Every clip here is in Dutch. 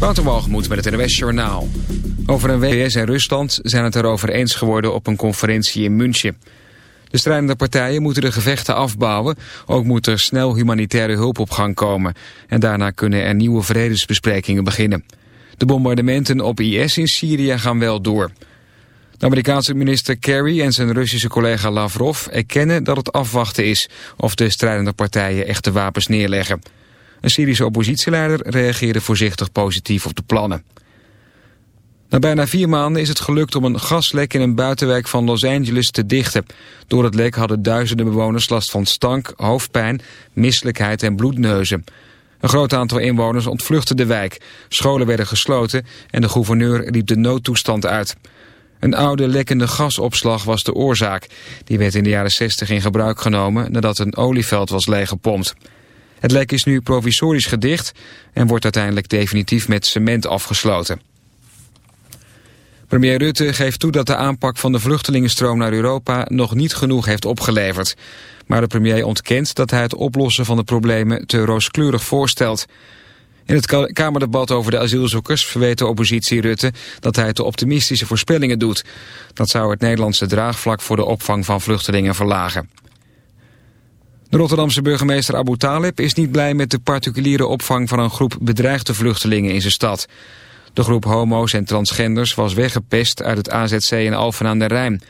Waterwalgemoed met het NWS Journaal. Over een WS en Rusland zijn het erover eens geworden op een conferentie in München. De strijdende partijen moeten de gevechten afbouwen. Ook moet er snel humanitaire hulp op gang komen. En daarna kunnen er nieuwe vredesbesprekingen beginnen. De bombardementen op IS in Syrië gaan wel door. De Amerikaanse minister Kerry en zijn Russische collega Lavrov erkennen dat het afwachten is of de strijdende partijen echte wapens neerleggen. Een Syrische oppositieleider reageerde voorzichtig positief op de plannen. Na bijna vier maanden is het gelukt om een gaslek in een buitenwijk van Los Angeles te dichten. Door het lek hadden duizenden bewoners last van stank, hoofdpijn, misselijkheid en bloedneuzen. Een groot aantal inwoners ontvluchtte de wijk. Scholen werden gesloten en de gouverneur riep de noodtoestand uit. Een oude lekkende gasopslag was de oorzaak. Die werd in de jaren 60 in gebruik genomen nadat een olieveld was leeggepompt. Het lek is nu provisorisch gedicht en wordt uiteindelijk definitief met cement afgesloten. Premier Rutte geeft toe dat de aanpak van de vluchtelingenstroom naar Europa nog niet genoeg heeft opgeleverd. Maar de premier ontkent dat hij het oplossen van de problemen te rooskleurig voorstelt. In het Kamerdebat over de asielzoekers verweet de oppositie Rutte dat hij te optimistische voorspellingen doet. Dat zou het Nederlandse draagvlak voor de opvang van vluchtelingen verlagen. De Rotterdamse burgemeester Abu Talib is niet blij met de particuliere opvang van een groep bedreigde vluchtelingen in zijn stad. De groep homo's en transgenders was weggepest uit het AZC in Alphen aan de Rijn.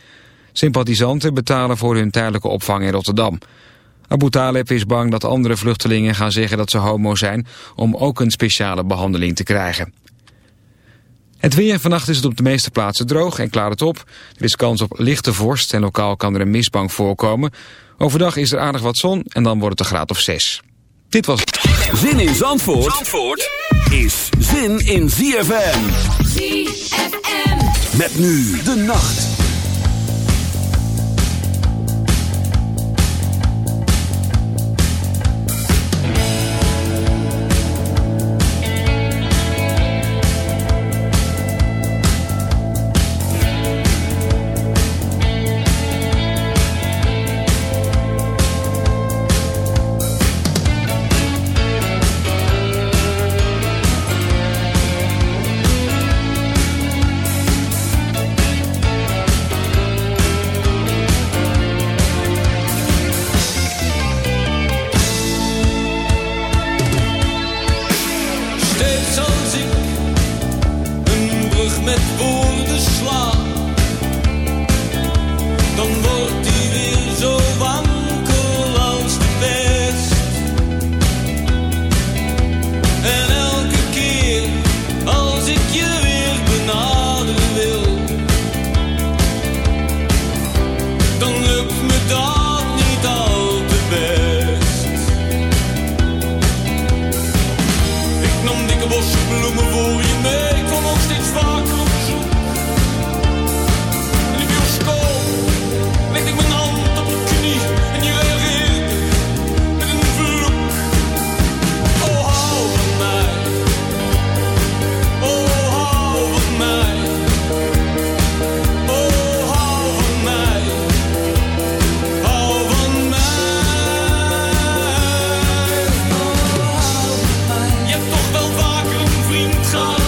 Sympathisanten betalen voor hun tijdelijke opvang in Rotterdam. Abu Talib is bang dat andere vluchtelingen gaan zeggen dat ze homo zijn... om ook een speciale behandeling te krijgen. Het weer. Vannacht is het op de meeste plaatsen droog en klaart het op. Er is kans op lichte vorst en lokaal kan er een mistbank voorkomen. Overdag is er aardig wat zon en dan wordt het een graad of 6. Dit was Zin in Zandvoort, Zandvoort is zin in ZFM. ZFM. Met nu de nacht. Me spontaan een dikke kus.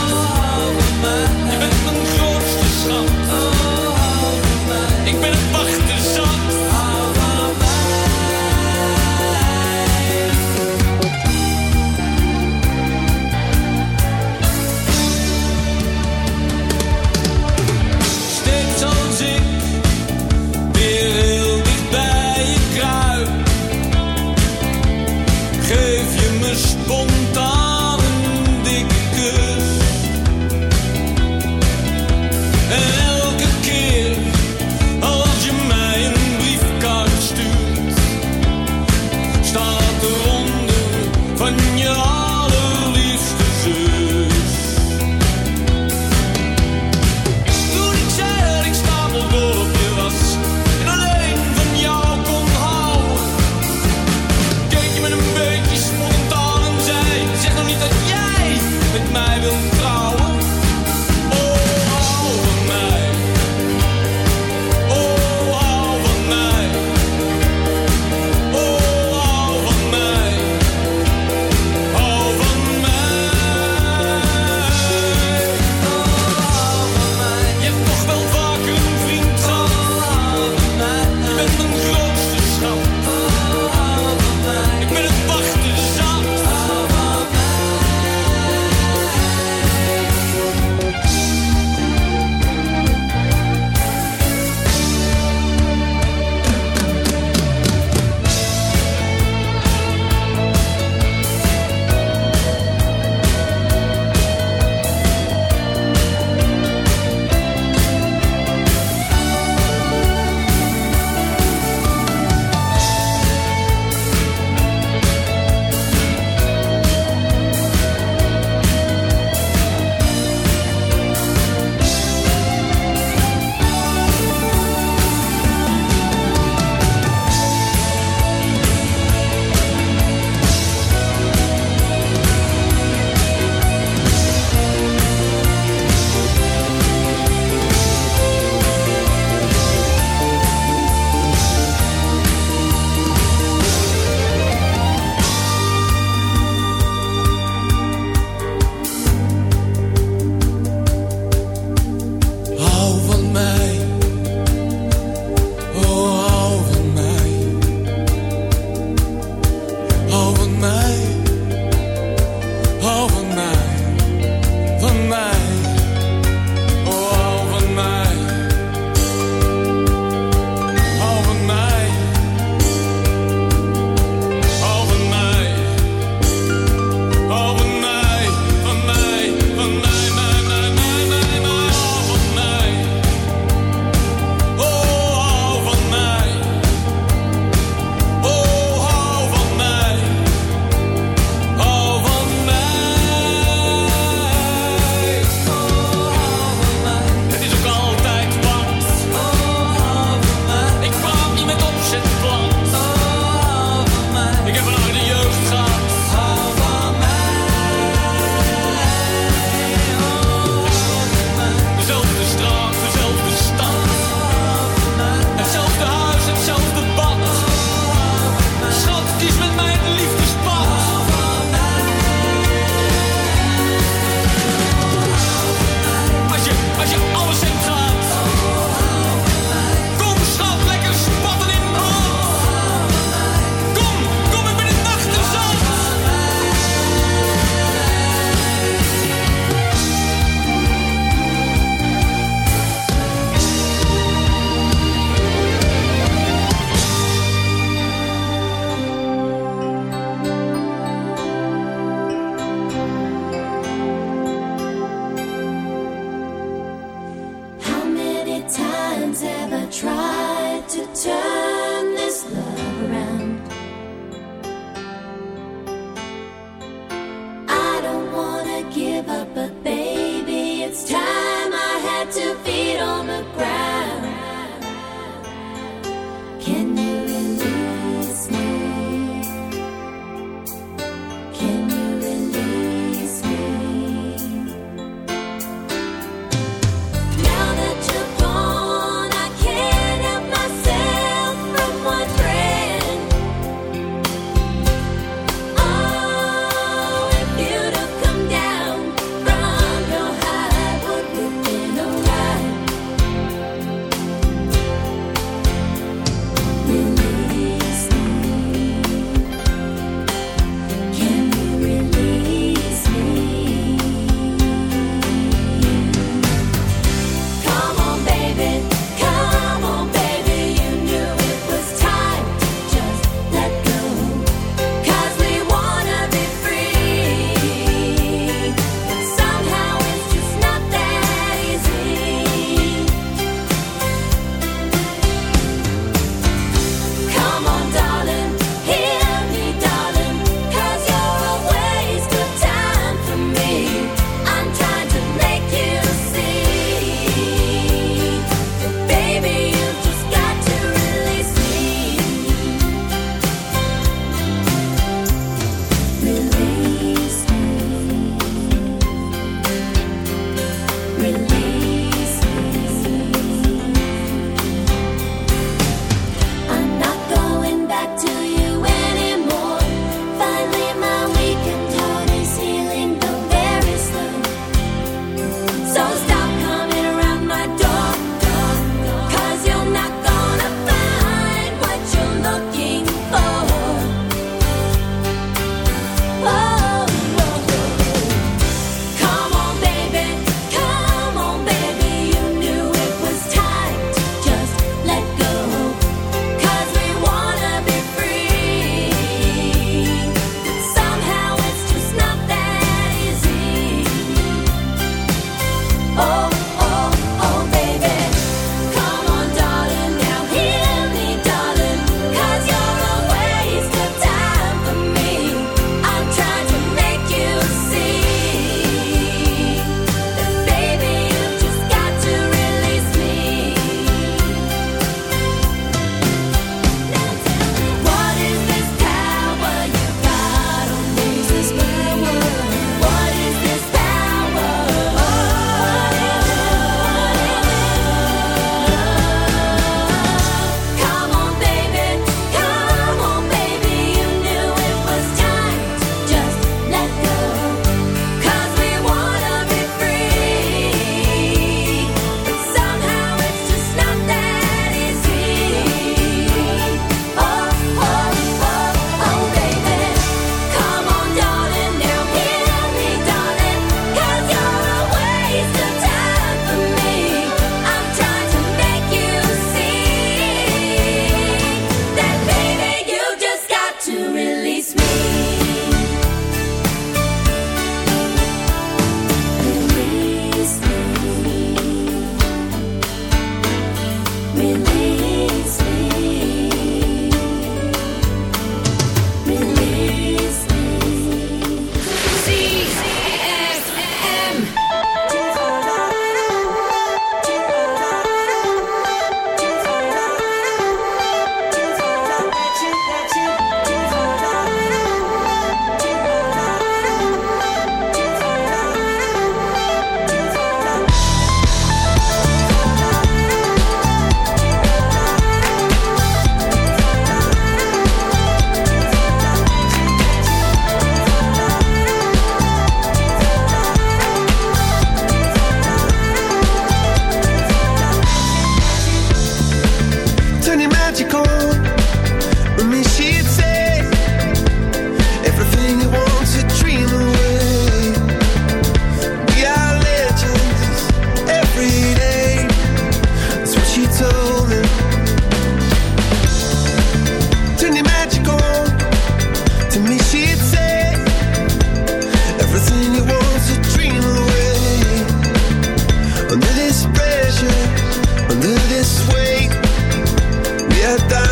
let that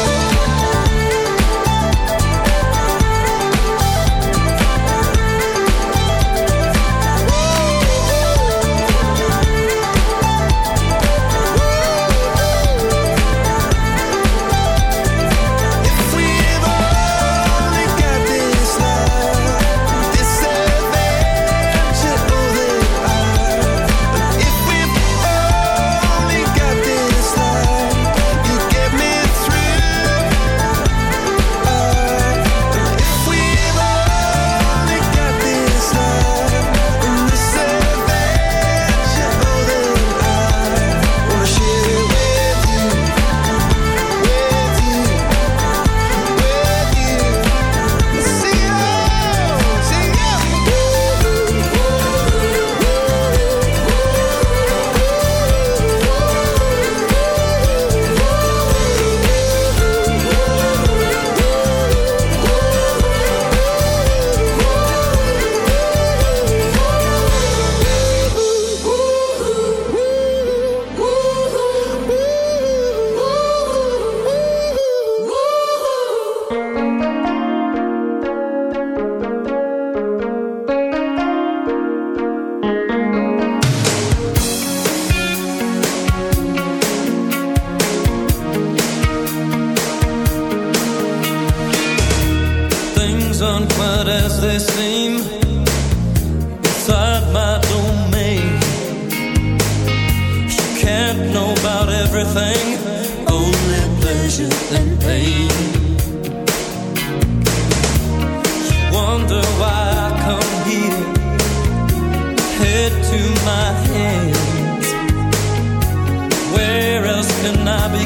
to my hands. Where else can I be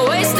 a waste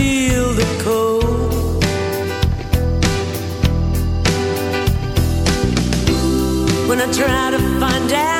feel the cold. When I try to find out.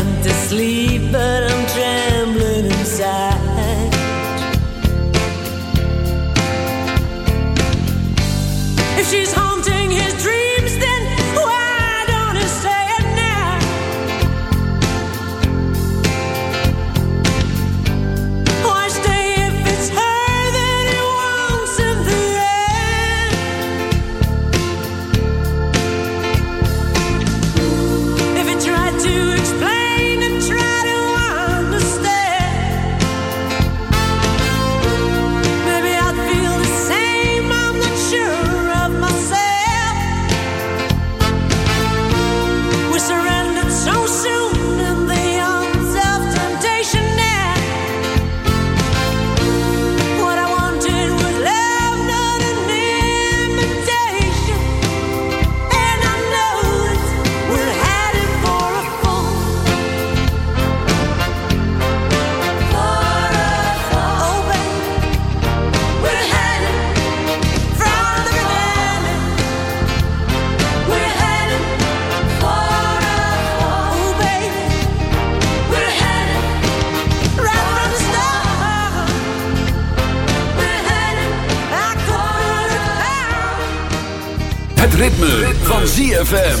ZFM.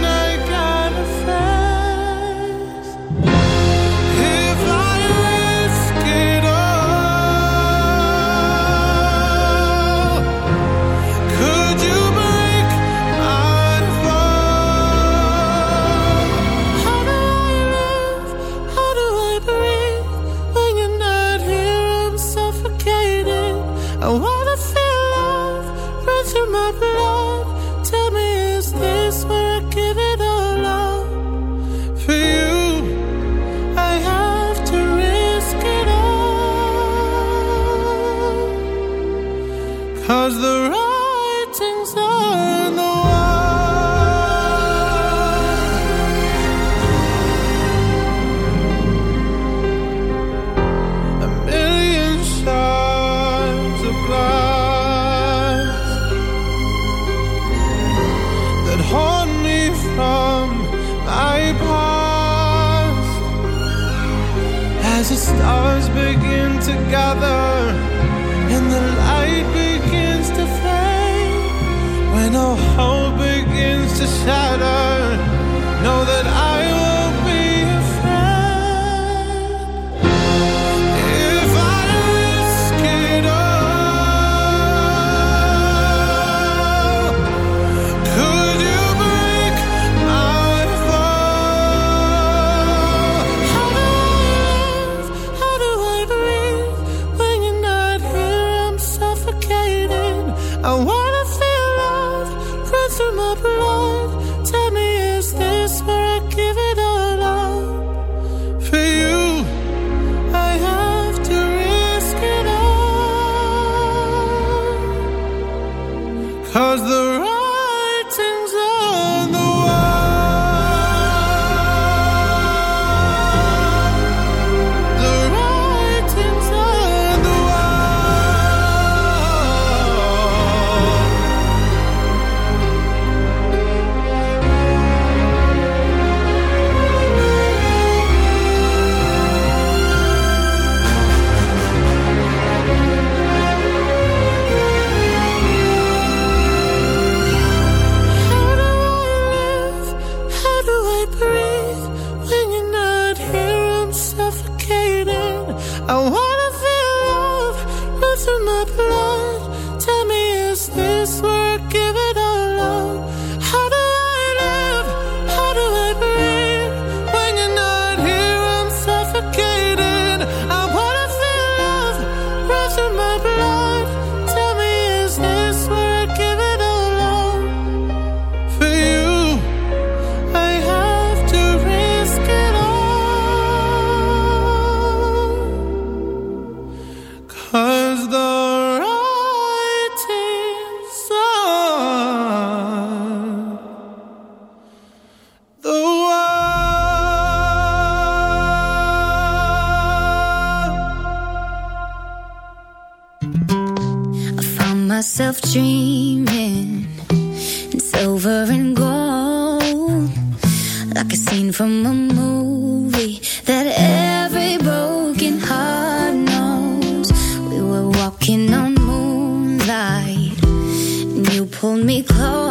hold me close.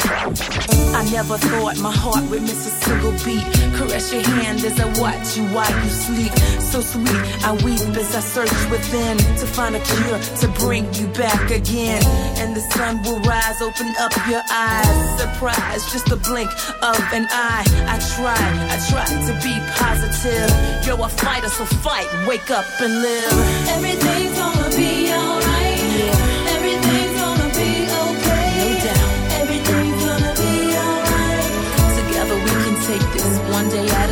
I never thought my heart would miss a single beat. Caress your hand as I watch you while you sleep. So sweet, I weep as I search within to find a cure to bring you back again. And the sun will rise, open up your eyes. Surprise, just a blink of an eye. I try, I try to be positive. You're a fighter, so fight, wake up and live. Everything's gonna be alright.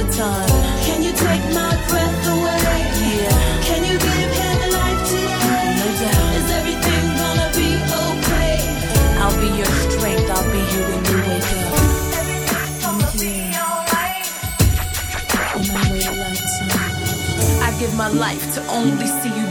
A. Can you take my breath away? Yeah. Can you give him life today? No doubt. Is everything gonna be okay? I'll be your strength. I'll be here when you wake up. Everything's gonna be alright. On my way to. I give my life to only see you